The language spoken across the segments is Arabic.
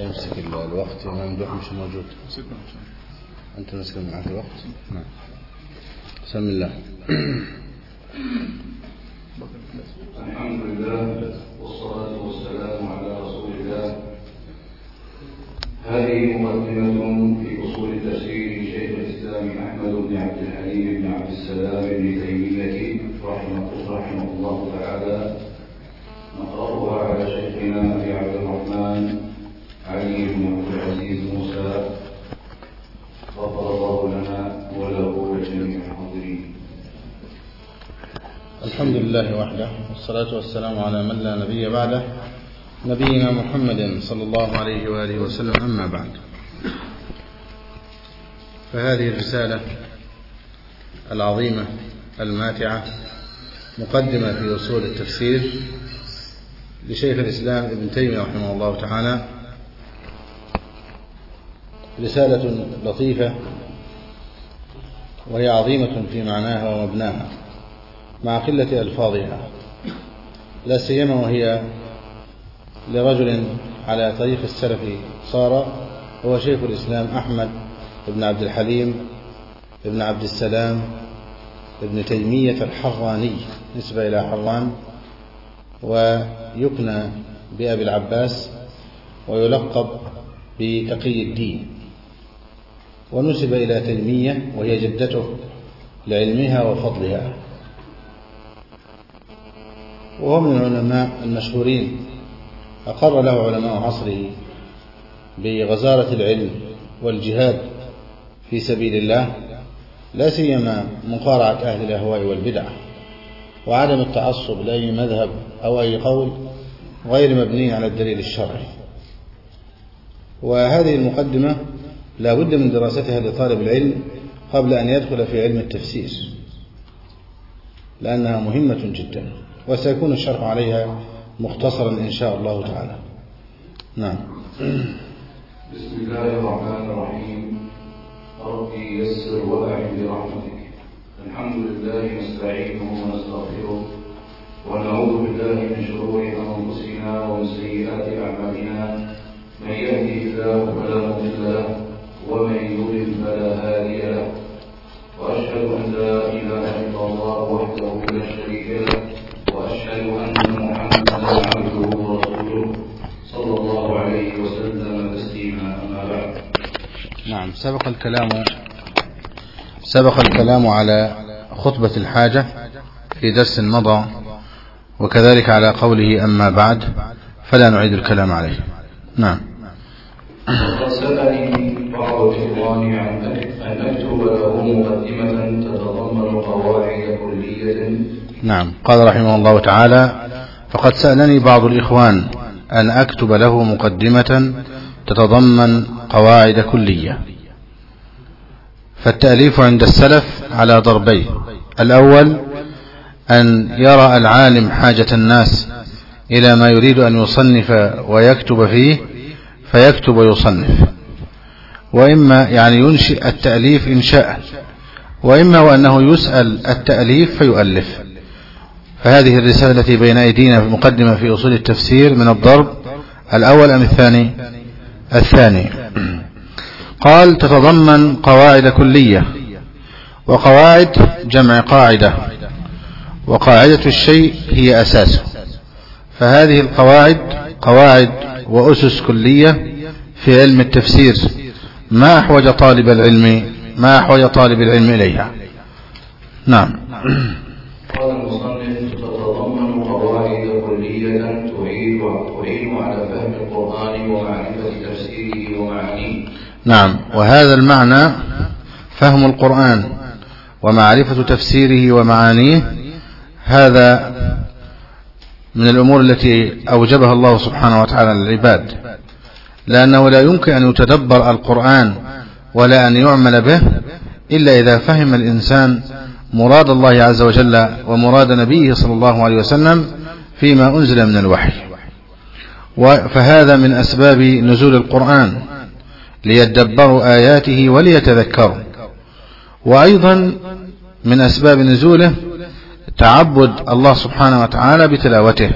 يمسك الوقت ممدوح مش موجود. أنت مسك معك الوقت؟ نعم. بسم الله. الحمد لله والصلاة والسلام على رسول الله. هذه مقدمة أحمد بن عبد الحليم بن عبد السلام بن تيمية رحمه, رحمه الله تعالى. نقرأها على شيخنا أبي عبد الرحمن علي بن عبد العزيز موسى. غفر الله لنا وله ولجميع الحاضرين. الحمد لله وحده والصلاة والسلام على من لا نبي بعده نبينا محمد صلى الله عليه وآله وسلم أما بعد. فهذه الرسالة العظيمة الماتعة مقدمة في أصول التفسير لشيخ الإسلام ابن تيمية رحمه الله تعالى. رسالة لطيفة وهي عظيمة في معناها ومبناها مع قلة ألفاظها لا سيما وهي لرجل على طريق السلف صار هو شيخ الإسلام أحمد بن عبد الحليم بن عبد السلام ابن تيمية الحراني نسبة إلى حران ويكنى بأبي العباس ويلقب بتقي الدين. ونسب إلى تيمية وهي جدته لعلمها وفضلها. وهو من العلماء المشهورين. أقر له علماء عصره بغزارة العلم والجهاد. في سبيل الله لا سيما مقارعة أهل الأهواء والبدع وعدم التعصب لأي مذهب أو أي قول غير مبني على الدليل الشرعي. وهذه المقدمة لا بد من دراستها لطالب العلم قبل أن يدخل في علم التفسير لأنها مهمة جدا وسيكون الشرح عليها مختصرا إن شاء الله تعالى. نعم. بسم الله الرحمن الرحيم. ربي يسر وأعن برحمتك. الحمد لله نستعينه ونستغفره ونعوذ بالله الكلام سبق الكلام على خطبة الحاجة في درس مضى وكذلك على قوله أما بعد فلا نعيد الكلام عليه. نعم. سألني بعض الإخوان عن أن أكتب له مقدمة تتضمن قواعد كلية. نعم. قال رحمه الله تعالى فقد سألني بعض الإخوان أن أكتب له مقدمة تتضمن قواعد كلية. فالتأليف عند السلف على ضربين الأول أن يرى العالم حاجة الناس إلى ما يريد أن يصنف ويكتب فيه فيكتب ويصنف. وإما يعني ينشئ التأليف إنشاء وإما وأنه يسأل التأليف فيؤلف. فهذه الرسالة التي بين أيدينا مقدمة في أصول التفسير من الضرب الأول أم الثاني؟ الثاني. قال تتضمن قواعد كلية وقواعد جمع قاعدة وقاعدة الشيء هي أساسه فهذه القواعد قواعد وأسس كلية في علم التفسير ما أحوج طالب العلم ما أحوج طالب العلم إليها نعم قال المصنف نعم. وهذا المعنى فهم القرآن ومعرفة تفسيره ومعانيه. هذا من الأمور التي أوجبها الله سبحانه وتعالى للعباد. لأنه لا يمكن أن يتدبر القرآن ولا أن يعمل به إلا إذا فهم الإنسان مراد الله عز وجل ومراد نبيه صلى الله عليه وسلم فيما أنزل من الوحي. فهذا من أسباب نزول القرآن. ليدبروا آياته وليتذكروا. وأيضا من أسباب نزوله تعبد الله سبحانه وتعالى بتلاوته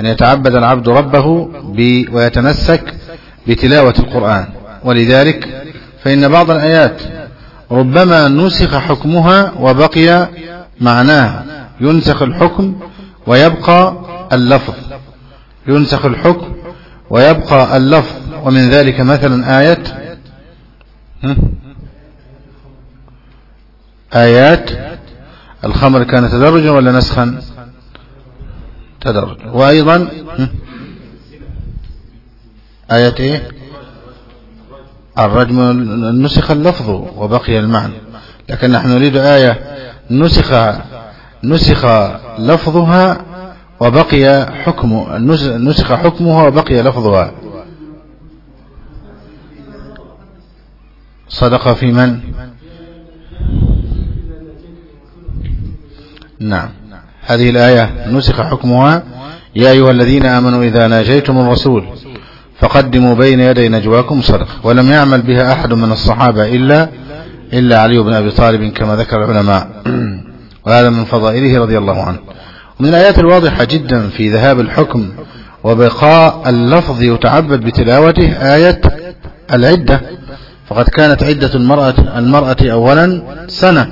أن يتعبد العبد ربه ويتنسك بتلاوة القرآن. ولذلك فإن بعض الآيات ربما نسخ حكمها وبقي معناها. ينسخ الحكم ويبقى اللفظ. ينسخ الحكم ويبقى اللفظ. ومن ذلك مثلا آية آيات الخمر كان تدرجا ولا نسخا؟ تدرج. وأيضا آية إيه؟ الرجم نسخ اللفظ وبقي المعنى. لكن نحن نريد آية نسخ نسخ لفظها وبقي حكم نسخ حكمها وبقي لفظها. صدق في من؟ نعم. هذه الآية نسخ حكمها. يا أيها الذين آمنوا إذا ناجيتم الرسول فقدموا بين يدي نجواكم صدق ولم يعمل بها أحد من الصحابة إلا إلا علي بن أبي طالب كما ذكر العلماء. وهذا من فضائله رضي الله عنه. ومن الآيات الواضحة جدا في ذهاب الحكم وبقاء اللفظ يتعبد بتلاوته آية العدة. فقد كانت عدة المرأة, المرأة أولا سنة.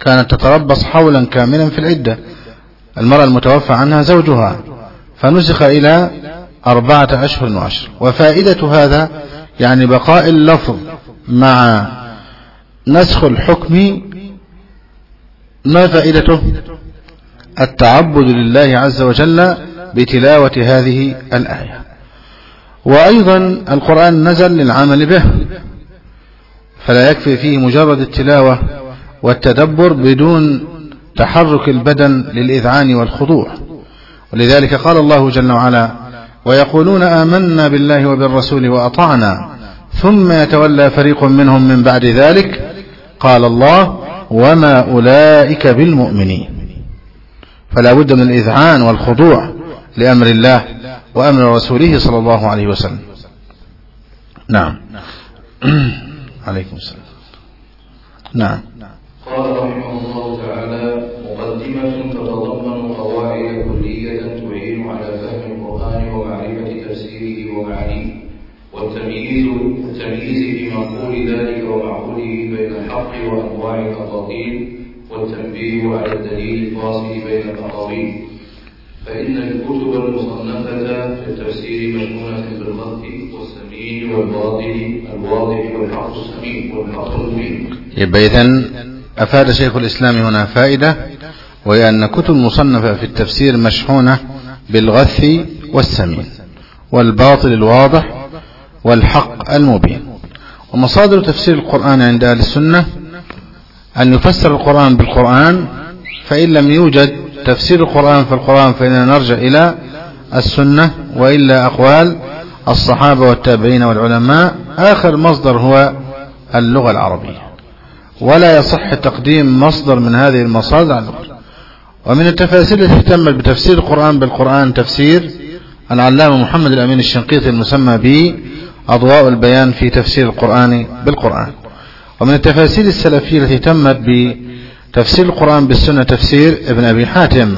كانت تتربص حولا كاملا في العدة. المرأة المتوفى عنها زوجها. فنسخ إلى أربعة أشهر وعشر. وفائدة هذا يعني بقاء اللفظ مع نسخ الحكم ما فائدته؟ التعبد لله عز وجل بتلاوة هذه الآية. وأيضا القرآن نزل للعمل به فلا يكفي فيه مجرد التلاوة والتدبر بدون تحرك البدن للإذعان والخضوع. ولذلك قال الله جل وعلا ويقولون آمنا بالله وبالرسول وأطعنا ثم يتولى فريق منهم من بعد ذلك. قال الله وما أولئك بالمؤمنين. فلا بد من الإذعان والخضوع لأمر الله. وأمر رسوله صلى الله عليه وسلم. نعم. عليكم السلام. نعم. قال رحمه الله تعالى مقدمة تتضمن قواعد كلية تعين على فهم القرآن ومعرفة تفسيره ومعانيه والتمييز التمييز بمقول ذلك ومعقوله بين الحق وأنواع الأباطيل والتنبيه على الدليل الفاصل بين الأقاويل فإن الكتب المصنفة في التفسير مشمولة بالخط والسمين والباطل الواضح والحق السمين والحق المبين. يبقى إذن أفاد شيخ الإسلام هنا فائدة وهي أن كتب مصنفة في التفسير مشحونة بالغث والسمين والباطل الواضح والحق المبين ومصادر تفسير القرآن عند أهل السنة أن يفسر القرآن بالقرآن فإن لم يوجد تفسير القرآن في القرآن فإننا نرجع إلى السنة وإلا أقوال الصحابة والتابعين والعلماء. آخر مصدر هو اللغة العربية. ولا يصح تقديم مصدر من هذه المصادر على الأخرى ومن التفاسير التي اهتمت بتفسير القرآن بالقرآن تفسير العلامة محمد الأمين الشنقيطي المسمى به أضواء البيان في تفسير القرآن بالقرآن. ومن التفاسير السلفية التي اهتمت بتفسير القرآن بالسنة تفسير ابن أبي حاتم.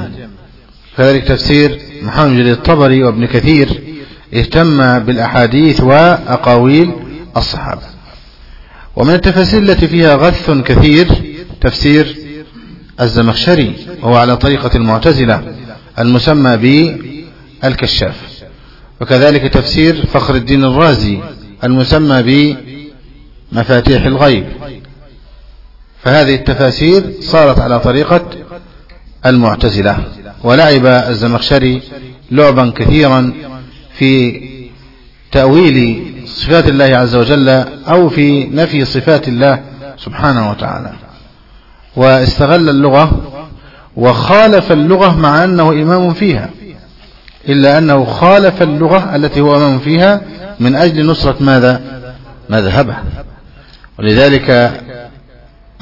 كذلك تفسير محمد جليل الطبري وابن كثير اهتم بالأحاديث وأقاويل الصحابة. ومن التفاسير التي فيها غث كثير تفسير الزمخشري وهو على طريقة المعتزلة المسمى بالكشاف. وكذلك تفسير فخر الدين الرازي المسمى بمفاتيح الغيب. فهذه التفاسير صارت على طريقة المعتزلة ولعب الزمخشري لعبا كثيرا في تأويل صفات الله عز وجل أو في نفي صفات الله سبحانه وتعالى. واستغل اللغة وخالف اللغة مع أنه إمام فيها إلا أنه خالف اللغة التي هو أمام فيها من أجل نصرة ماذا؟ مذهبه. ولذلك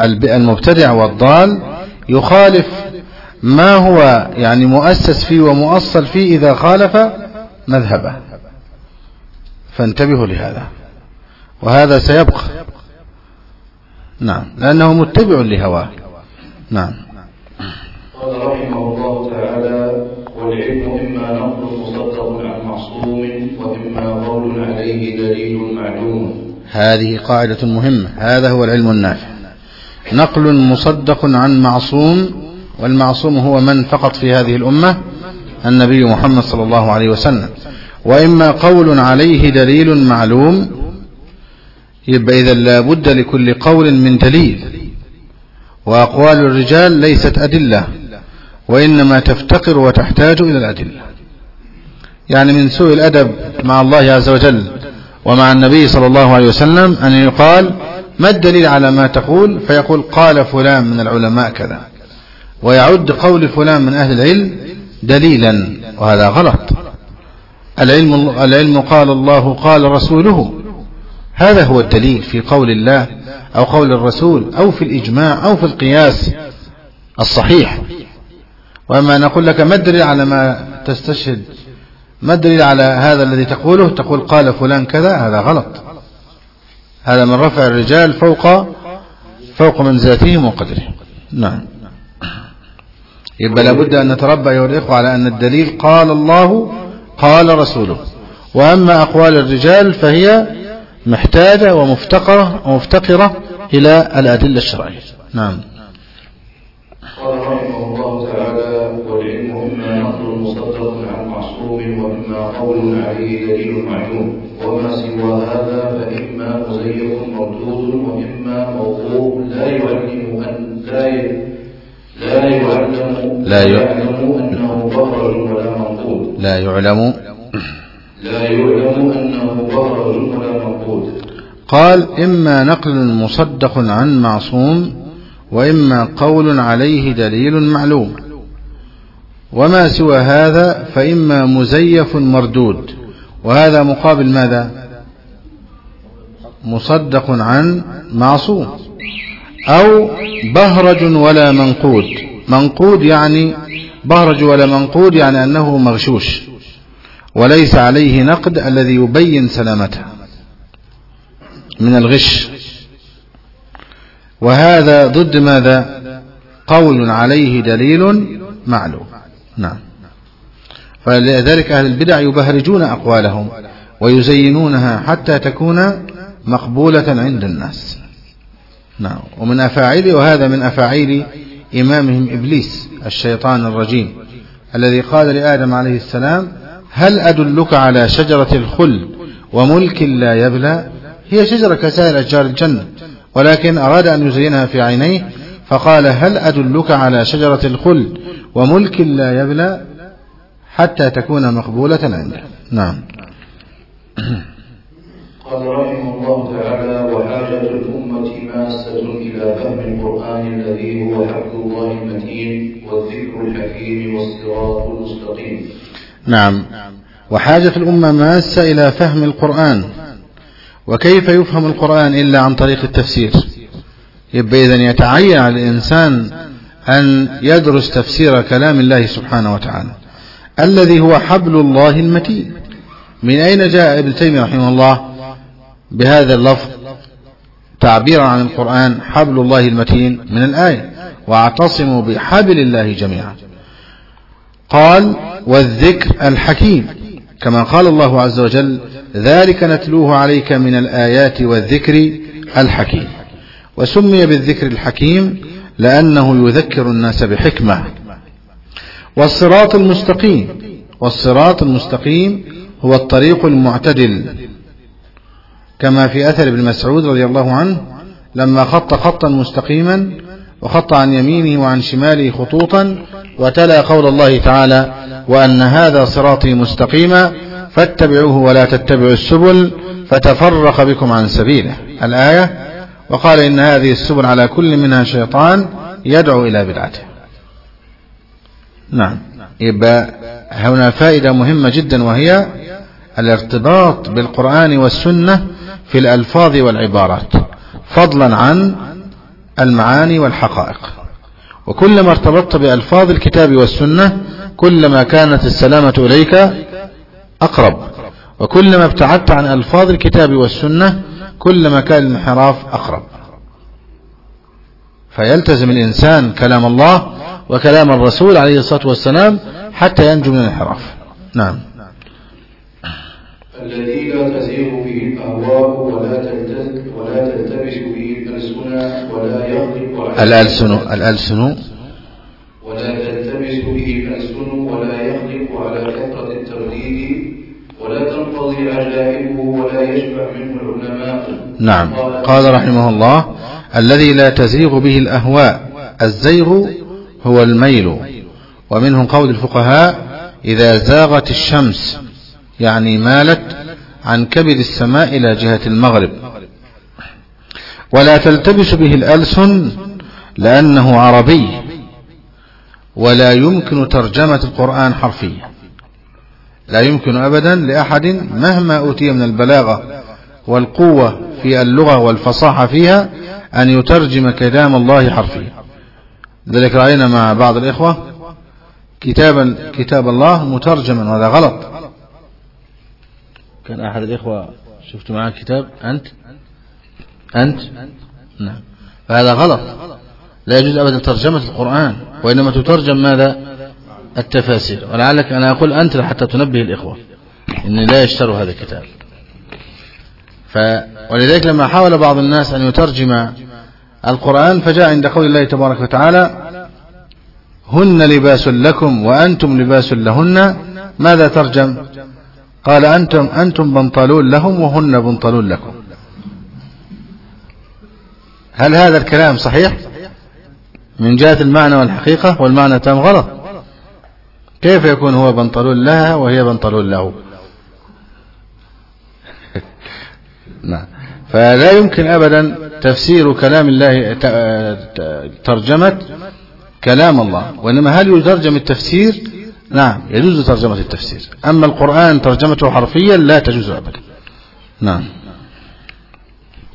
المبتدع والضال يخالف ما هو يعني مؤسس فيه ومؤصل فيه إذا خالف مذهبه. فانتبهوا لهذا. وهذا سيبقى. نعم. لأنه متبع لهواه. نعم. قال رحمه الله تعالى والعلم إما نقل مصدق عن معصوم وإما قول عليه دليل معلوم. هذه قاعدة مهمة. هذا هو العلم النافع. نقل مصدق عن معصوم والمعصوم هو من فقط في هذه الأمة النبي محمد صلى الله عليه وسلم. وإما قول عليه دليل معلوم يبقى إذا لابد لكل قول من دليل. وأقوال الرجال ليست أدلة وإنما تفتقر وتحتاج إلى الأدلة. يعني من سوء الأدب مع الله عز وجل ومع النبي صلى الله عليه وسلم أن يقال ما الدليل على ما تقول؟ فيقول قال فلان من العلماء كذا. ويعد قول فلان من أهل العلم دليلا وهذا غلط. العلم, العلم قال الله قال رسوله. هذا هو الدليل في قول الله أو قول الرسول أو في الإجماع أو في القياس الصحيح. وأما نقول لك ما الدليل على ما تستشهد؟ ما الدليل على هذا الذي تقوله؟ تقول قال فلان كذا هذا غلط. هذا من رفع الرجال فوق فوق منزلتهم وقدرهم. نعم. يبقى لابد أن نتربى أيها الإخوة على أن الدليل قال الله قال رسوله. وأما أقوال الرجال فهي محتاجة ومفتقرة ومفتقرة إلى الأدلة الشرعية. نعم. قال رحمه الله تعالى والعلم نقل مصدق عن معصوم وإما قول عليه دليل معلوم وما سوى هذا لا يعلم أن لا لا يعلم لا يعلم أنه بخرج ولا منقود. لا يعلم. لا يعلم أنه بخرج ولا منقود. قال إما نقل مصدق عن معصوم وإما قول عليه دليل معلوم. وما سوى هذا فإما مزيف مردود. وهذا مقابل ماذا؟ مصدق عن معصوم. أو بهرج ولا منقود. منقود يعني بهرج ولا منقود يعني أنه مغشوش وليس عليه نقد الذي يبين سلامته من الغش. وهذا ضد ماذا؟ قول عليه دليل معلوم. نعم. فلذلك أهل البدع يبهرجون أقوالهم ويزينونها حتى تكون مقبولة عند الناس. نعم. ومن أفاعيل وهذا من أفاعيل إمامهم إبليس الشيطان الرجيم الذي قال لآدم عليه السلام هل أدلك على شجرة الخل وملك لا يبلى؟ هي شجرة كسائر أشجار الجنة ولكن أراد أن يزينها في عينيه فقال هل أدلك على شجرة الخل وملك لا يبلى حتى تكون مقبولة عنده نعم. قال رحمه الله تعالى وحاجة الأمة ماسة إلى فهم القرآن الذي هو حبل الله المتين والذكر الحكيم والصراط المستقيم. نعم. وحاجة الأمة ماسة إلى فهم القرآن. وكيف يفهم القرآن إلا عن طريق التفسير؟ يبقى إذن يتعين على الإنسان أن يدرس تفسير كلام الله سبحانه وتعالى الذي هو حبل الله المتين. من أين جاء ابن تيمية رحمه الله؟ بهذا اللفظ تعبيرا عن القرآن حبل الله المتين من الآية واعتصموا بحبل الله جميعا. قال والذكر الحكيم. كما قال الله عز وجل ذلك نتلوه عليك من الآيات والذكر الحكيم. وسمي بالذكر الحكيم لأنه يذكر الناس بحكمة. والصراط المستقيم. والصراط المستقيم هو الطريق المعتدل كما في أثر ابن مسعود رضي الله عنه لما خط خطا مستقيما وخط عن يمينه وعن شماله خطوطا وتلا قول الله تعالى وأن هذا صراطي مستقيما فاتبعوه ولا تتبعوا السبل فتفرق بكم عن سبيله. الآية وقال إن هذه السبل على كل منها شيطان يدعو إلى بدعته. نعم. يبقى هنا فائدة مهمة جدا وهي الارتباط بالقرآن والسنة في الألفاظ والعبارات فضلا عن المعاني والحقائق. وكلما ارتبطت بألفاظ الكتاب والسنة كلما كانت السلامة إليك أقرب. وكلما ابتعدت عن ألفاظ الكتاب والسنة كلما كان الانحراف أقرب. فيلتزم الإنسان كلام الله وكلام الرسول عليه الصلاة والسلام حتى ينجو من الانحراف. نعم. الذي لا تزيغ به الأهواء ولا ولا تلتبس به الألسنة ولا يغلب على الألسن الألسن. ولا تلتبس به الألسن ولا يغلب على كثرة الترديد ولا تنقضي عجائبه ولا يشبع منه العلماء. نعم. قال رحمه الله الذي لا تزيغ به الأهواء الزيغ هو الميل. ومنهم قول الفقهاء إذا زاغت الشمس يعني مالت عن كبد السماء إلى جهة المغرب. ولا تلتبس به الألسن لأنه عربي ولا يمكن ترجمة القرآن حرفيا. لا يمكن أبدا لأحد مهما أوتي من البلاغة والقوة في اللغة والفصاحة فيها أن يترجم كلام الله حرفيا. ذلك رأينا مع بعض الإخوة كتابا كتاب الله مترجما وهذا غلط. كان أحد الإخوة شفت معاه كتاب أنت؟ أنت؟ نعم. فهذا غلط. لا يجوز أبدا ترجمة القرآن وإنما تترجم ماذا؟ التفاسير. ولعلك أنا أقول أنت حتى تنبه الإخوة إن لا يشتروا هذا الكتاب. ف ولذلك لما حاول بعض الناس أن يترجم القرآن فجاء عند قول الله تبارك وتعالى هن لباس لكم وأنتم لباس لهن. ماذا ترجم؟ قال أنتم أنتم بنطلون لهم وهن بنطلون لكم. هل هذا الكلام صحيح؟ من جهة المعنى والحقيقة والمعنى تام غلط. كيف يكون هو بنطلون لها وهي بنطلون له؟ نعم. فلا يمكن أبدا تفسير كلام الله ترجمة كلام الله وإنما هل يترجم التفسير نعم يجوز ترجمة التفسير. أما القرآن ترجمته حرفيا لا تجوز أبدا. نعم.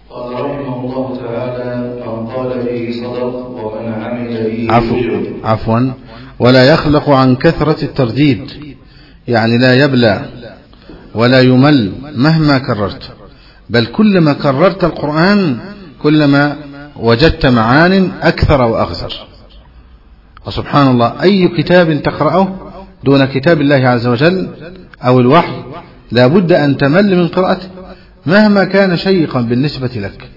قال رحمه الله تعالى من قال به صدق ومن عمل به عفو عفوا. ولا يخلق عن كثرة الترديد يعني لا يبلى ولا يمل مهما كررت. بل كلما كررت القرآن كلما وجدت معان أكثر وأغزر. وسبحان الله أي كتاب تقرأه دون كتاب الله عز وجل أو الوحي لا بد أن تمل من قراءته مهما كان شيقا بالنسبة لك.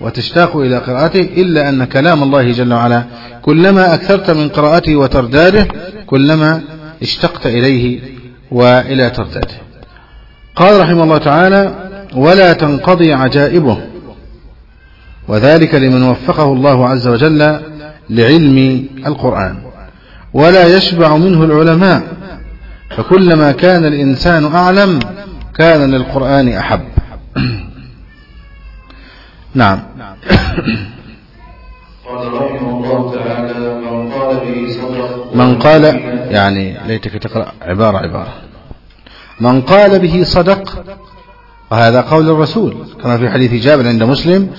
وتشتاق إلى قراءته إلا أن كلام الله جل وعلا كلما أكثرت من قراءته وترداده كلما اشتقت إليه وإلى ترداده قال رحمه الله تعالى ولا تنقضي عجائبه. وذلك لمن وفقه الله عز وجل لعلم القرآن. ولا يشبع منه العلماء. فكلما كان الإنسان أعلم كان للقرآن أحب. نعم. قال رحمه الله تعالى من قال به صدق من قال يعني ليتك تقرأ. عبارة عبارة. من قال به صدق وهذا قول الرسول كما في حديث جابر عند مسلم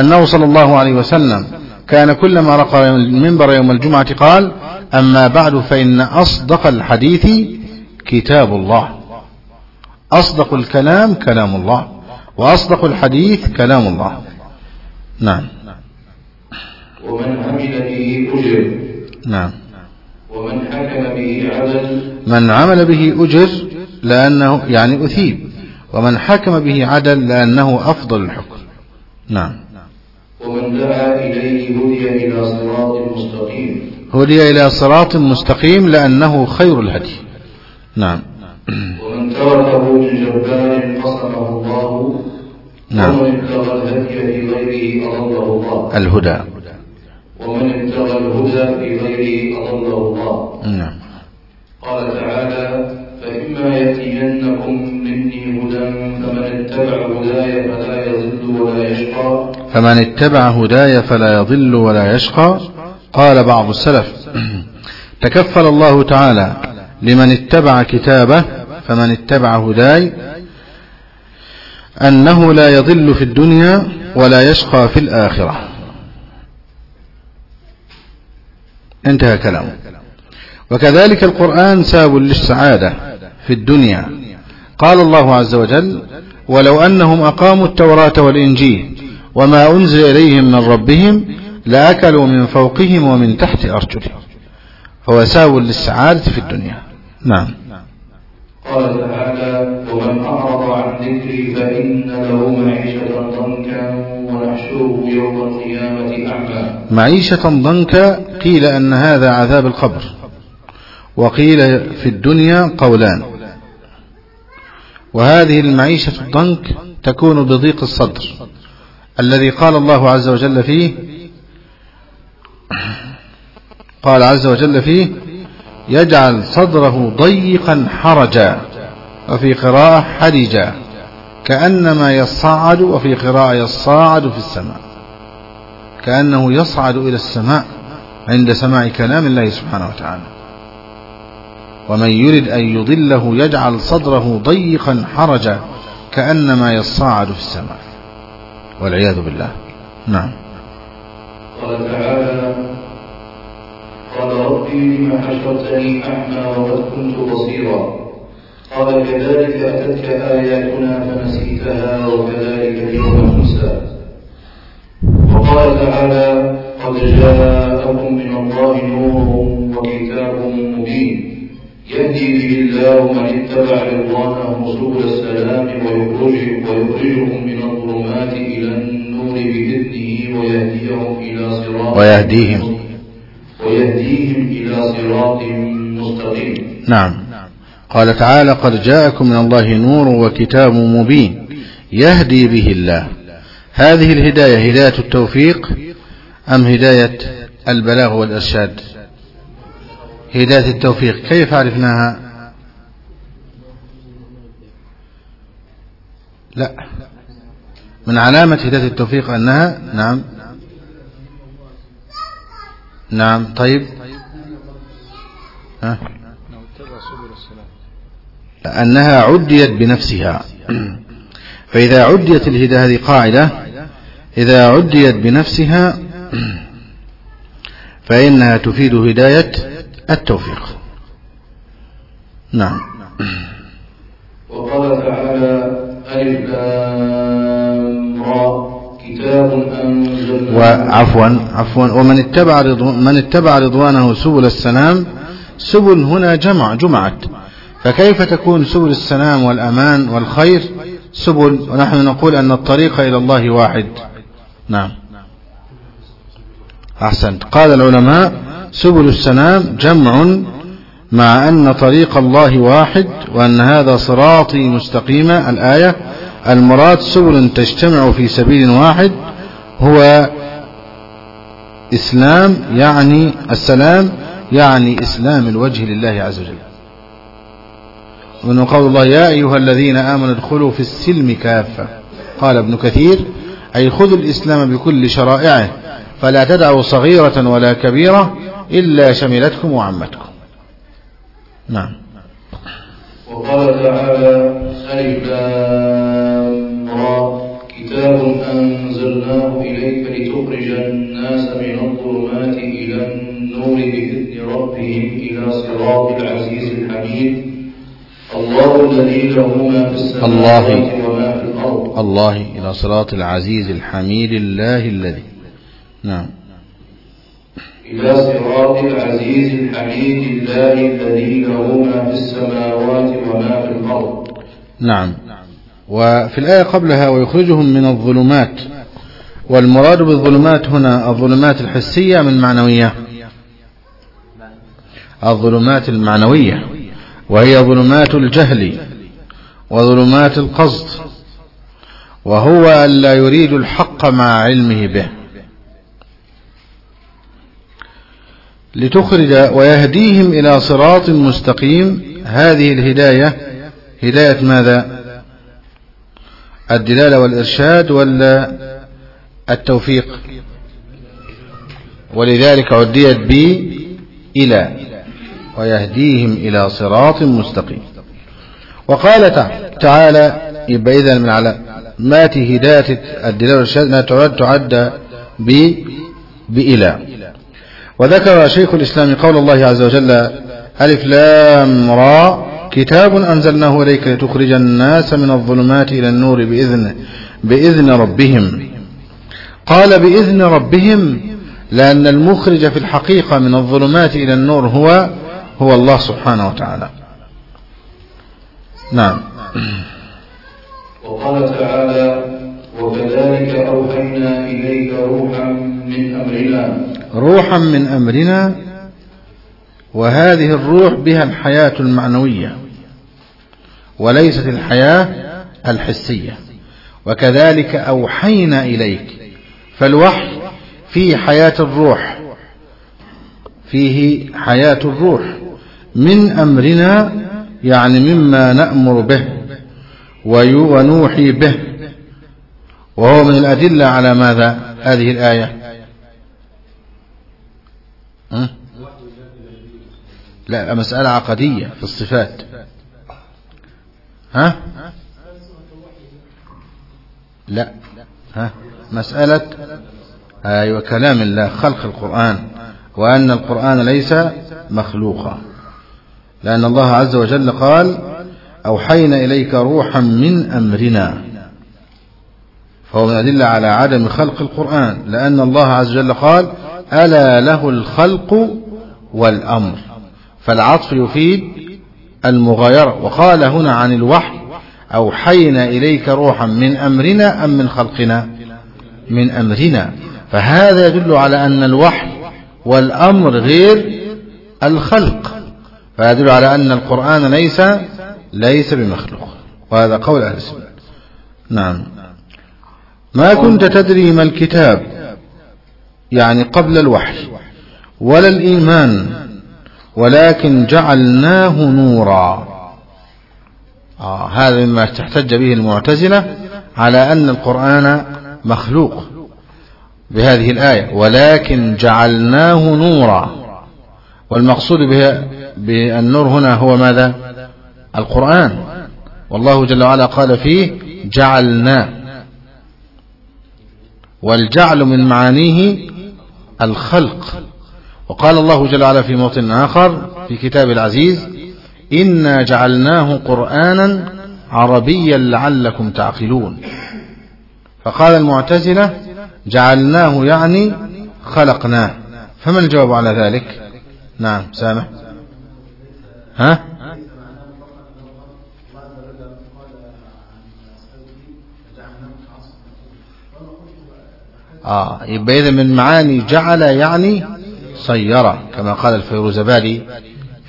أنه صلى الله عليه وسلم كان كلما رقى المنبر يوم الجمعة قال أما بعد فإن أصدق الحديث كتاب الله. أصدق الكلام كلام الله. وأصدق الحديث كلام الله. نعم. ومن عمل به أجر. نعم. ومن حكم به عدل من عمل به أجر لأنه يعني أثيب. ومن حكم به عدل لأنه أفضل الحكم. نعم. ومن دعا إليه هدي إلى صراط مستقيم. هدي إلى صراط مستقيم لأنه خير الهدي. نعم. ومن تركه من جبار قصمه الله نعم. ومن ابتغى الهدي في غيره أضله الله. الهدى. ومن ابتغى الهدى في غيره أضله الله. نعم. قال تعالى فإما يأتينكم مني هدى فمن اتبع هداي فلا يضل ولا يشقى. فمن اتبع هداي فلا يضل ولا يشقى. قال بعض السلف تكفل الله تعالى لمن اتبع كتابه فمن اتبع هداي أنه لا يضل في الدنيا ولا يشقى في الآخرة. انتهى كلامه. وكذلك القرآن ساب للسعادة. في الدنيا. قال الله عز وجل ولو أنهم أقاموا التوراة والإنجيل وما أنزل إليهم من ربهم لأكلوا من فوقهم ومن تحت أرجلهم. فهو ساو للسعادة في الدنيا. نعم. قال تعالى ومن أعرض عن ذكري فإن له معيشة ضنكا ونحشره يوم القيامة أعمى. معيشة ضنكا قيل أن هذا عذاب القبر. وقيل في الدنيا قولان. وهذه المعيشة الضنك تكون بضيق الصدر. الذي قال الله عز وجل فيه قال عز وجل فيه يجعل صدره ضيقا حرجا وفي قراءة حرجا كأنما يصعد وفي قراءة يصعد في السماء. كأنه يصعد إلى السماء عند سماع كلام الله سبحانه وتعالى. ومن يرد أن يضله يجعل صدره ضيقا حرجا كأنما يصعد في السماء والعياذ بالله نعم قال تعالى قال ربي لم حشرتني أعمى وقد كنت بصيرا. قال كذلك أتتك آياتنا فنسيتها وكذلك اليوم تنسى وقال تعالى قد جاءكم من الله نور وكتاب مبين. يهدي به الله من اتبع رضوانه سبل السلام ويخرج ويخرجهم من الظلمات إلى النور بإذنه ويهديهم إلى صراط ويهديهم. ويهديهم إلى صراط مستقيم. نعم. قال تعالى قد جاءكم من الله نور وكتاب مبين يهدي به الله. هذه الهداية هداية التوفيق أم هداية البلاغ والإرشاد؟ هداية التوفيق. كيف عرفناها؟ لا. من علامة هداية التوفيق أنها نعم. نعم طيب. ها؟ أنها عديت بنفسها. فإذا عديت الهداية هذه قاعدة. إذا عديت بنفسها فإنها تفيد هداية التوفيق. نعم. وقال تعالى ألف را كتاب أنزلناه. وعفوا عفوا ومن اتبع رضوان من اتبع رضوانه سبل السلام سبل هنا جمع جمعت. فكيف تكون سبل السلام والأمان والخير؟ سبل ونحن نقول أن الطريق إلى الله واحد. نعم. أحسنت. قال العلماء سبل السلام جمع مع أن طريق الله واحد وأن هذا صراطي مستقيمة الآية المراد سبل تجتمع في سبيل واحد هو إسلام يعني السلام يعني إسلام الوجه لله عز وجل. ومن قول الله يا أيها الذين آمنوا ادخلوا في السلم كافة. قال ابن كثير أي خذوا الإسلام بكل شرائعه فلا تدعوا صغيرة ولا كبيرة إلا شملتكم وعمتكم. نعم. وقال تعالى ألف را. كتاب أنزلناه إليك لتخرج الناس من الظلمات إلى النور بإذن ربهم إلى صراط العزيز الحميد. الله الذي له ما في السماوات. وما في الأرض. الله إلى صراط العزيز الحميد الله الذي. نعم. إلى صراط العزيز الحميد الله الذي له ما في السماوات وما في الأرض. نعم. وفي الآية قبلها ويخرجهم من الظلمات. والمراد بالظلمات هنا الظلمات الحسية من المعنوية الظلمات المعنوية. وهي ظلمات الجهل وظلمات القصد. وهو أن لا يريد الحق مع علمه به. لتخرج ويهديهم إلى صراط مستقيم. هذه الهداية هداية ماذا؟ الدلالة والإرشاد ولا التوفيق. ولذلك عديت بي إلى ويهديهم إلى صراط مستقيم. وقال تعالى إذا من علامات هداية الدلالة والإرشاد؟ أنها تعد تعد ب بإلى. وذكر شيخ الإسلام قول الله عز وجل ألف لام را كتاب أنزلناه إليك لتخرج الناس من الظلمات إلى النور بإذن بإذن ربهم. قال بإذن ربهم لأن المخرج في الحقيقة من الظلمات إلى النور هو هو الله سبحانه وتعالى. نعم. وقال تعالى وكذلك أوحينا إليك روحا من أمرنا روحا من أمرنا وهذه الروح بها الحياة المعنوية وليست الحياة الحسية. وكذلك أوحينا إليك فالوحي فيه حياة الروح فيه حياة الروح من أمرنا يعني مما نأمر به ونوحي به. وهو من الأدلة على ماذا؟ هذه الآية. لا مسألة عقدية في الصفات. ها؟ لا. ها؟ مسألة أيوة كلام الله خلق القرآن وأن القرآن ليس مخلوقا. لأن الله عز وجل قال أوحينا إليك روحا من أمرنا. فهو من أدلة على عدم خلق القرآن. لأن الله عز وجل قال ألا له الخلق والأمر. فالعطف يفيد المغايرة. وقال هنا عن الوحي أوحينا إليك روحا من أمرنا أم من خلقنا؟ من أمرنا. فهذا يدل على أن الوحي والأمر غير الخلق. فيدل على أن القرآن ليس ليس بمخلوق. وهذا قول أهل السنة. نعم. ما كنت تدري ما الكتاب؟ يعني قبل الوحي ولا الإيمان ولكن جعلناه نورا. آه هذا مما تحتج به المعتزلة على أن القرآن مخلوق بهذه الآية ولكن جعلناه نورا. والمقصود به بالنور هنا هو ماذا؟ القرآن. والله جل وعلا قال فيه جعلنا. والجعل من معانيه الخلق. وقال الله جل وعلا في موطن آخر في كتاب العزيز إنا جعلناه قرآنا عربيا لعلكم تعقلون. فقال المعتزلة جعلناه يعني خلقناه. فما الجواب على ذلك؟ نعم سامح. ها؟ آه يبقى إذا من معاني جعل يعني صير كما قال الفيروزبادي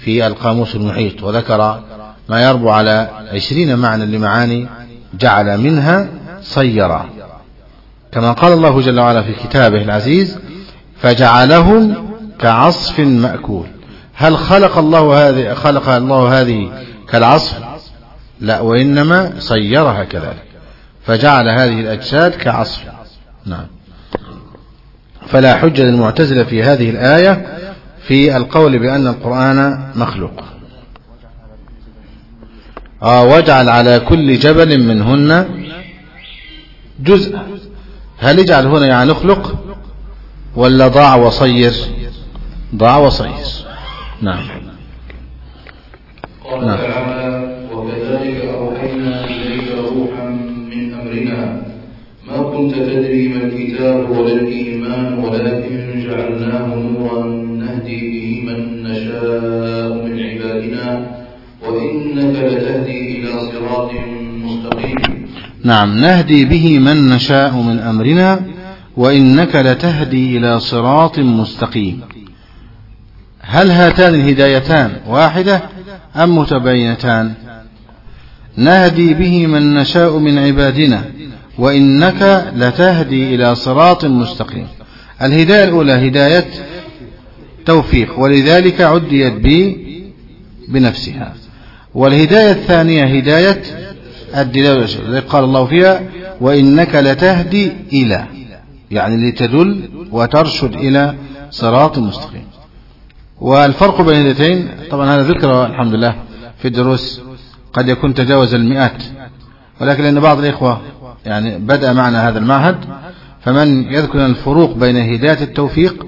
في القاموس المحيط وذكر ما يربو على عشرين معنى لمعاني جعل منها صير كما قال الله جل وعلا في كتابه العزيز فجعلهم كعصف مأكول هل خلق الله هذه خلق الله هذه كالعصف؟ لا وإنما صيرها كذلك. فجعل هذه الأجساد كعصف. نعم. فلا حجة للمعتزلة في هذه الآية في القول بأن القرآن مخلوق. آه واجعل على كل جبل منهن جزء هل اجعل هنا يعني نخلق ولا ضاع وصير؟ ضاع وصير. نعم. قال نعم. تعالى وكذلك أوحينا إليك روحا من أمرنا. ما كنت تدري ما الكتاب ولا نعم نهدي به من نشاء من أمرنا وإنك لتهدي إلى صراط مستقيم. هل هاتان الهدايتان واحدة أم متباينتان؟ نهدي به من نشاء من عبادنا وإنك لتهدي إلى صراط مستقيم. الهداية الأولى هداية توفيق ولذلك عديت بي بنفسها. والهداية الثانية هداية الدلالة قال الله فيها وإنك لتهدي إلى يعني لتدل وترشد إلى صراط مستقيم. والفرق بين الهدايتين طبعا هذا ذكر الحمد لله في الدروس قد يكون تجاوز المئات. ولكن لأن بعض الإخوة يعني بدأ معنا هذا المعهد فمن يذكر الفروق بين هداية التوفيق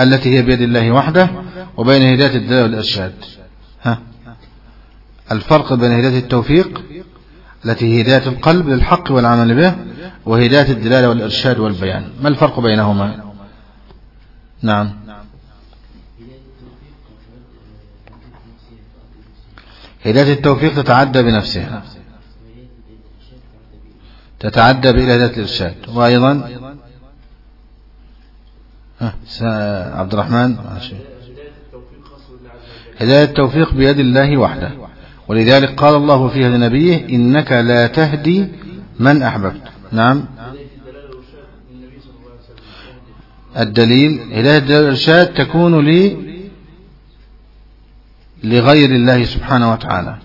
التي هي بيد الله وحده وبين هداية الدلالة والإرشاد. ها؟ الفرق بين هداية التوفيق التي هي هداية القلب للحق والعمل به وهداية الدلالة والإرشاد والبيان. ما الفرق بينهما؟ نعم. هداية التوفيق تتعدى بنفسها. تتعدى بهداية الإرشاد. وأيضا؟ عبد الرحمن هداية التوفيق بيد الله وحده. ولذلك قال الله فيها لنبيه إنك لا تهدي من أحببت. نعم. الدليل هداية الإرشاد تكون لي لغير الله سبحانه وتعالى.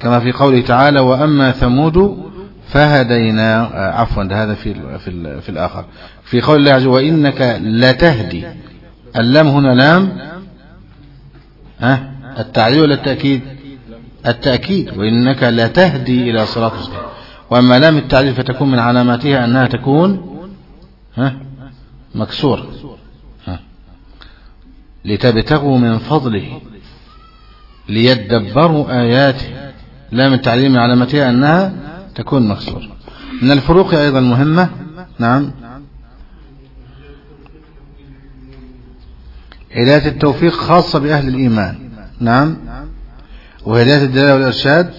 كما في قوله تعالى وأما ثمود فهدينا. عفوا هذا في في في الآخر. في قول الله عز وجل وإنك لتهدي اللام هنا لام؟ ها؟ التعليل ولا التأكيد؟ التأكيد وإنك لتهدي إلى صراط مستقيم. وأما لام التعليل فتكون من علاماتها أنها تكون ها مكسور ها لتبتغوا من فضله ليدبروا آياته. لام التعليل من علاماتها أنها تكون مكسور من الفروق أيضا مهمة. نعم. هداية التوفيق خاصة بأهل الإيمان. نعم. وهداية الدلالة والإرشاد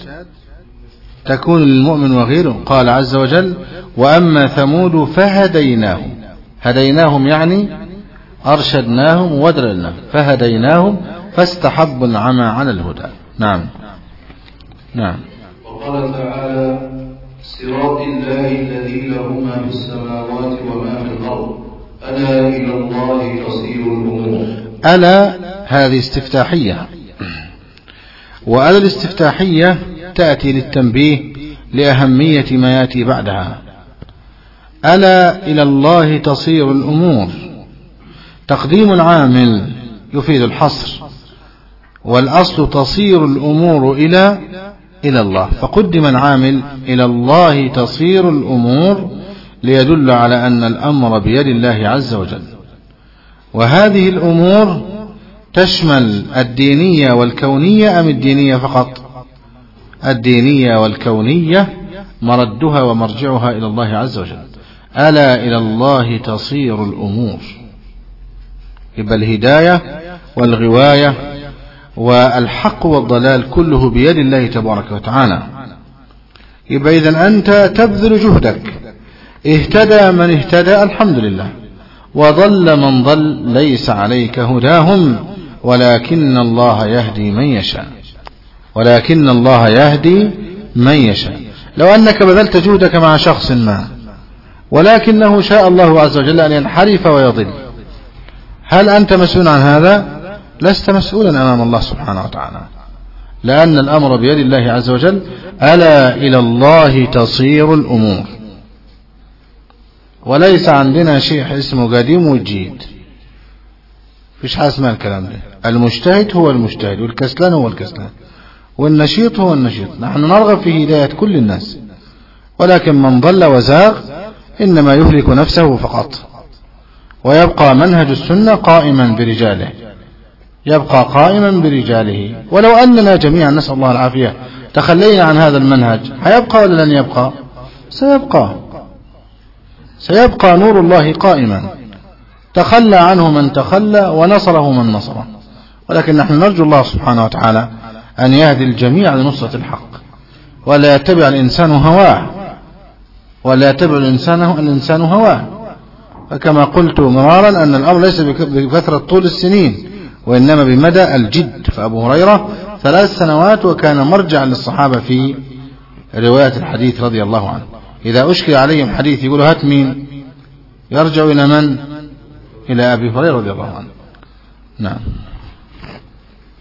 تكون للمؤمن وغيره. قال عز وجل وأما ثمود فهديناهم. هديناهم يعني أرشدناهم ودللناهم فهديناهم فاستحبوا العمى على الهدى. نعم. نعم. وقال تعالى صراط الله الذي له ما في السماوات وما في الأرض. ألا إلى الله تصير الأمور. ألا هذه استفتاحية. وألا الاستفتاحية تأتي للتنبيه لأهمية ما يأتي بعدها. ألا إلى الله تصير الأمور. تقديم العامل يفيد الحصر والأصل تصير الأمور إلى إلى الله. فقدم العامل إلى الله تصير الأمور ليدل على أن الأمر بيد الله عز وجل. وهذه الأمور تشمل الدينية والكونية أم الدينية فقط؟ الدينية والكونية مردها ومرجعها إلى الله عز وجل. ألا إلى الله تصير الأمور. يبقى الهداية والغواية والحق والضلال كله بيد الله تبارك وتعالى. يبقى إذا أنت تبذل جهدك. اهتدى من اهتدى الحمد لله. وضل من ضل ليس عليك هداهم. ولكن الله يهدي من يشاء. ولكن الله يهدي من يشاء. لو أنك بذلت جهدك مع شخص ما ولكنه شاء الله عز وجل أن ينحرف ويضل هل أنت مسؤول عن هذا؟ لست مسؤولا أمام الله سبحانه وتعالى لأن الأمر بيد الله عز وجل ألا إلى الله تصير الأمور. وليس عندنا شيء اسمه قديم وجديد. فيش حاجة اسمها الكلام ده. المجتهد هو المجتهد والكسلان هو الكسلان. والنشيط هو النشيط. نحن نرغب في هداية كل الناس. ولكن من ضل وزاغ إنما يهلك نفسه فقط. ويبقى منهج السنة قائما برجاله. يبقى قائما برجاله. ولو أننا جميعا نسأل الله العافية تخلينا عن هذا المنهج. هيبقى ولا لن يبقى؟ سيبقى. سيبقى نور الله قائما. تخلى عنه من تخلى ونصره من نصره. ولكن نحن نرجو الله سبحانه وتعالى أن يهدي الجميع لنصرة الحق ولا يتبع الإنسان هواه ولا يتبع الإنسان الإنسان هواه. فكما قلت مرارا أن الأمر ليس بكثرة طول السنين وإنما بمدى الجد. فأبو هريرة ثلاث سنوات وكان مرجعا للصحابة في رواية الحديث رضي الله عنه. إذا أشكل عليهم حديث يقولوا هات مين يرجع إلى من؟ إلى أبي هريرة رضي الله عنه. نعم.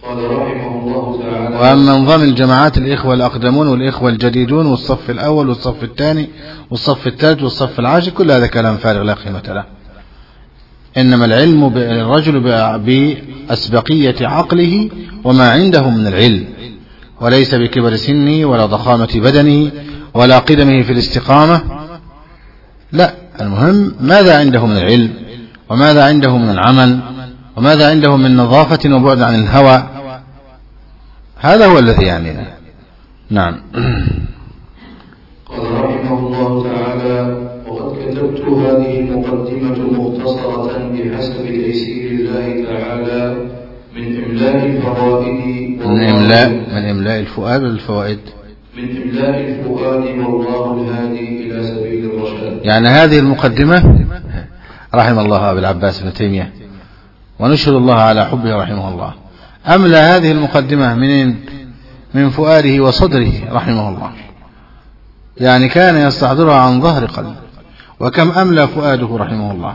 قال رحمه الله تعالى وأما نظام الجماعات الإخوة الأقدمون والإخوة الجديدون والصف الأول والصف الثاني والصف الثالث والصف العاشر كل هذا كلام فارغ لا قيمة له. إنما العلم الرجل بأسبقية عقله وما عنده من العلم. وليس بكبر سنه ولا ضخامة بدنه ولا قدمه في الاستقامة. لا المهم ماذا عنده من العلم؟ وماذا عنده من العمل؟ وماذا عنده من نظافة وبعد عن الهوى؟ هذا هو الذي يعنينا نعم. قال رحمه الله تعالى وقد كتبت هذه المقدمة مختصرة بحسب بتيسير الله تعالى من إملاء الفوائد من إملاء من إملاء الفؤاد والفوائد. من إملاء الفؤاد والله الهادي إلى سبيل الرشاد. يعني هذه المقدمة رحم الله أبي العباس بن تيمية. ونشهد الله على حبه رحمه الله. أملا هذه المقدمة من من فؤاده وصدره رحمه الله؟ يعني كان يستحضرها عن ظهر قلب وكم أملى فؤاده رحمه الله؟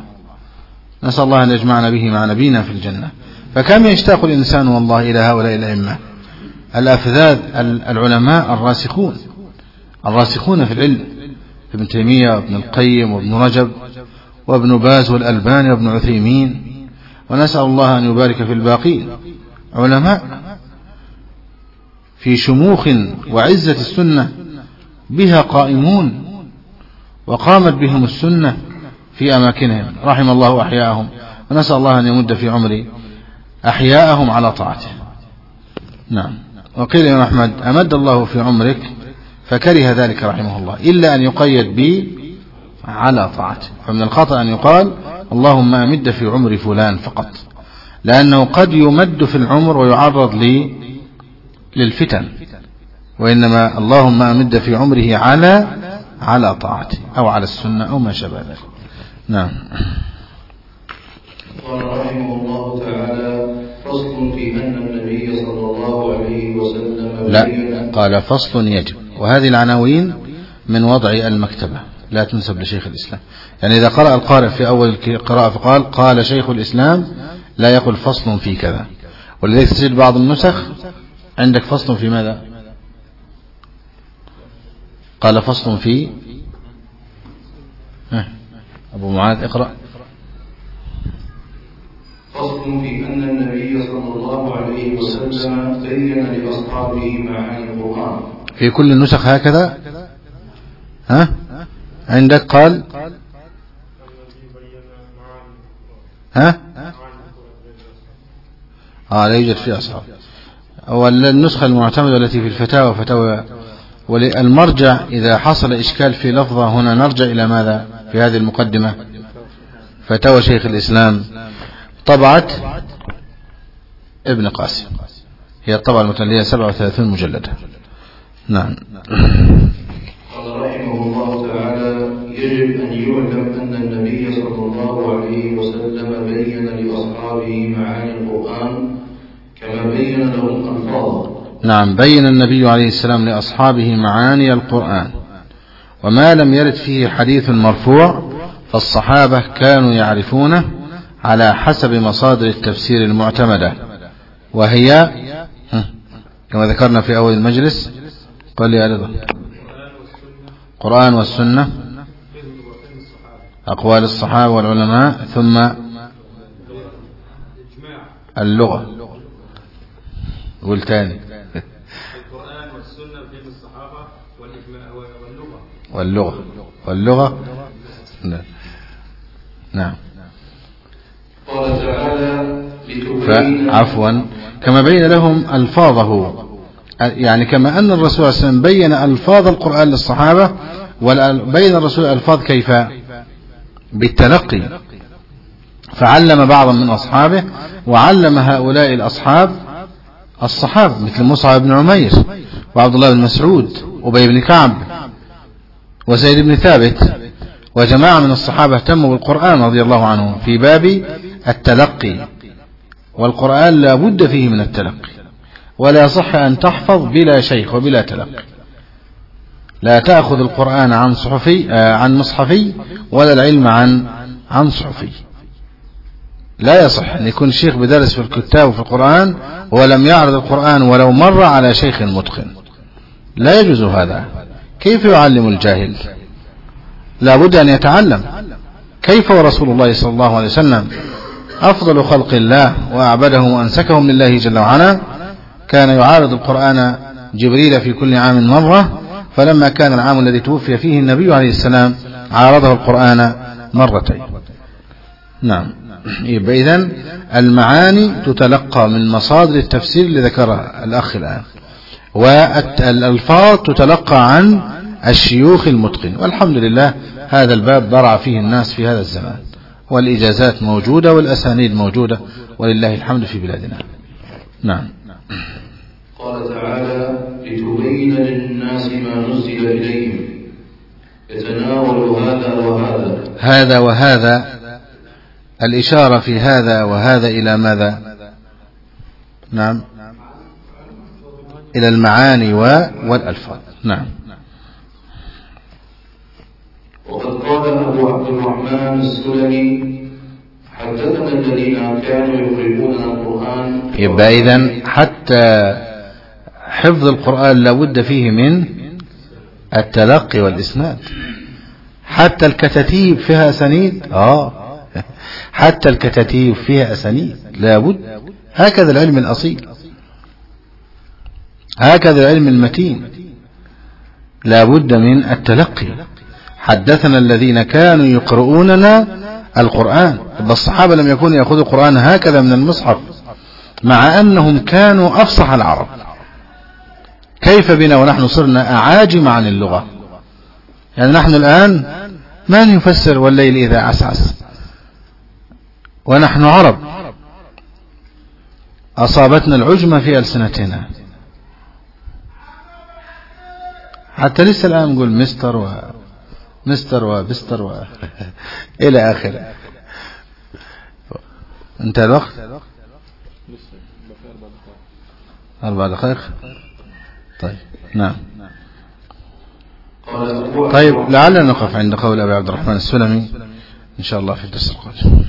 نسأل الله أن يجمعنا به مع نبينا في الجنة. فكم يشتاق الإنسان والله إلى هؤلاء الأئمة؟ الأفذاذ العلماء الراسخون. الراسخون في العلم. ابن تيمية وابن القيم وابن رجب. وابن باز والألباني وابن عثيمين ونسأل الله أن يبارك في الباقين. علماء في شموخ وعزة السنة بها قائمون وقامت بهم السنة في أماكنهم. رحم الله أحياءهم. ونسأل الله أن يمد في عمري أحياءهم على طاعته. نعم. وقيل يا أحمد أمد الله في عمرك فكره ذلك رحمه الله. إلا أن يقيد بي على طاعته. فمن الخطأ أن يقال اللهم أمد في عمر فلان فقط لأنه قد يمد في العمر ويعرض لي للفتن وإنما اللهم أمد في عمره على على طاعته أو على السنة أو ما شابه ذلك. نعم. قال رحمه الله تعالى فصل في أن النبي صلى الله عليه وسلم لا قال فصل يجب. وهذه العناوين من وضع المكتبة. لا تنسب لشيخ الإسلام. يعني إذا قرأ القارئ في أول القراءة فقال قال شيخ الإسلام لا يقول فصل في كذا. ولذلك تجد بعض النسخ عندك فصل في ماذا؟ قال فصل في أبو معاذ اقرأ. فصل في أن النبي صلى الله عليه وسلم بين لأصحابه معاني القرآن. في كل النسخ هكذا؟ ها؟ عندك قال؟ ها؟ آه لا يوجد في أصحاب. والنسخة المعتمدة التي في الفتاوى فتاوى وللمرجع إذا حصل إشكال في لفظة هنا نرجع إلى ماذا؟ في هذه المقدمة. فتاوى شيخ الإسلام. طبعت ابن قاسم. هي الطبعة المتنلية 37 مجلدة. نعم. قال رحمه الله يجب أن يعلم أن النبي صلى الله عليه وسلم بين لأصحابه معاني القرآن كما بين لهم ألفاظه نعم بين النبي عليه السلام لأصحابه معاني القرآن. وما لم يرد فيه حديث مرفوع فالصحابة كانوا يعرفونه على حسب مصادر التفسير المعتمدة. وهي كما ذكرنا في أول المجلس قال لي رضا. القرآن والسنة. أقوال الصحابة والعلماء ثم اللغة. قول تاني. القرآن والسنة فهم الصحابة واللغة. واللغة. واللغة؟ نعم. قال تعالى فعفوا كما بين لهم ألفاظه. يعني كما أن الرسول صلى الله عليه وسلم بين ألفاظ القرآن للصحابة وبين الرسول ألفاظ كيف؟ بالتلقي. فعلم بعضا من أصحابه وعلم هؤلاء الأصحاب الصحابة مثل مصعب بن عمير وعبد الله بن مسعود وبي بن كعب وزيد بن ثابت وجماعة من الصحابة اهتموا بالقرآن رضي الله عنهم في باب التلقي. والقرآن لا بد فيه من التلقي ولا صح أن تحفظ بلا شيخ وبلا تلقي. لا تأخذ القرآن عن صحفي آه، عن مصحفي ولا العلم عن عن صحفي. لا يصح أن يكون الشيخ بدرس في الكتاب وفي القرآن ولم يعرض القرآن ولو مر على شيخ متقن. لا يجوز هذا. كيف يعلم الجاهل؟ لا بد أن يتعلم. كيف ورسول الله صلى الله عليه وسلم أفضل خلق الله وأعبدهم وأنسكهم لله جل وعلا؟ كان يعارض القرآن جبريل في كل عام مرة فلما كان العام الذي توفي فيه النبي عليه السلام عارضه القرآن مرتين. نعم. إذن المعاني تتلقى من مصادر التفسير اللي ذكرها الأخ الآن. والألفاظ تتلقى عن الشيوخ المتقن. والحمد لله هذا الباب ضرع فيه الناس في هذا الزمان. والإجازات موجودة والأسانيد موجودة. ولله الحمد في بلادنا. نعم. قال تعالى لتبين للناس ما نزل إليهم. يتناول هذا وهذا. هذا وهذا. الإشارة في هذا وهذا إلى ماذا؟ نعم. إلى المعاني والألفاظ. نعم. وقد قال أبو عبد الرحمن السلمي حدثنا الذين كانوا يقرؤون القرآن. يبقى إذن حتى حفظ القرآن لابد فيه من التلقي والإسناد. حتى الكتاتيب فيها أسانيد. آه. حتى الكتاتيب فيها أسانيد. لابد هكذا العلم الأصيل. هكذا العلم المتين. لابد من التلقي. حدثنا الذين كانوا يقرؤوننا القرآن. الصحابة لم يكونوا يأخذوا القرآن هكذا من المصحف مع أنهم كانوا أفصح العرب. كيف بنا ونحن صرنا أعاجم عن اللغة؟ يعني نحن الآن من يفسر والليل إذا عسعس ونحن عرب. أصابتنا العجمة في ألسنتنا. حتى لسه الآن نقول مستر و مستر وبستر و إلى آخره. انتهى الوقت. أربع دقائق. طيب نعم. طيب لعلنا نقف عند قول أبي عبد الرحمن السلمي. إن شاء الله في الدرس القادم.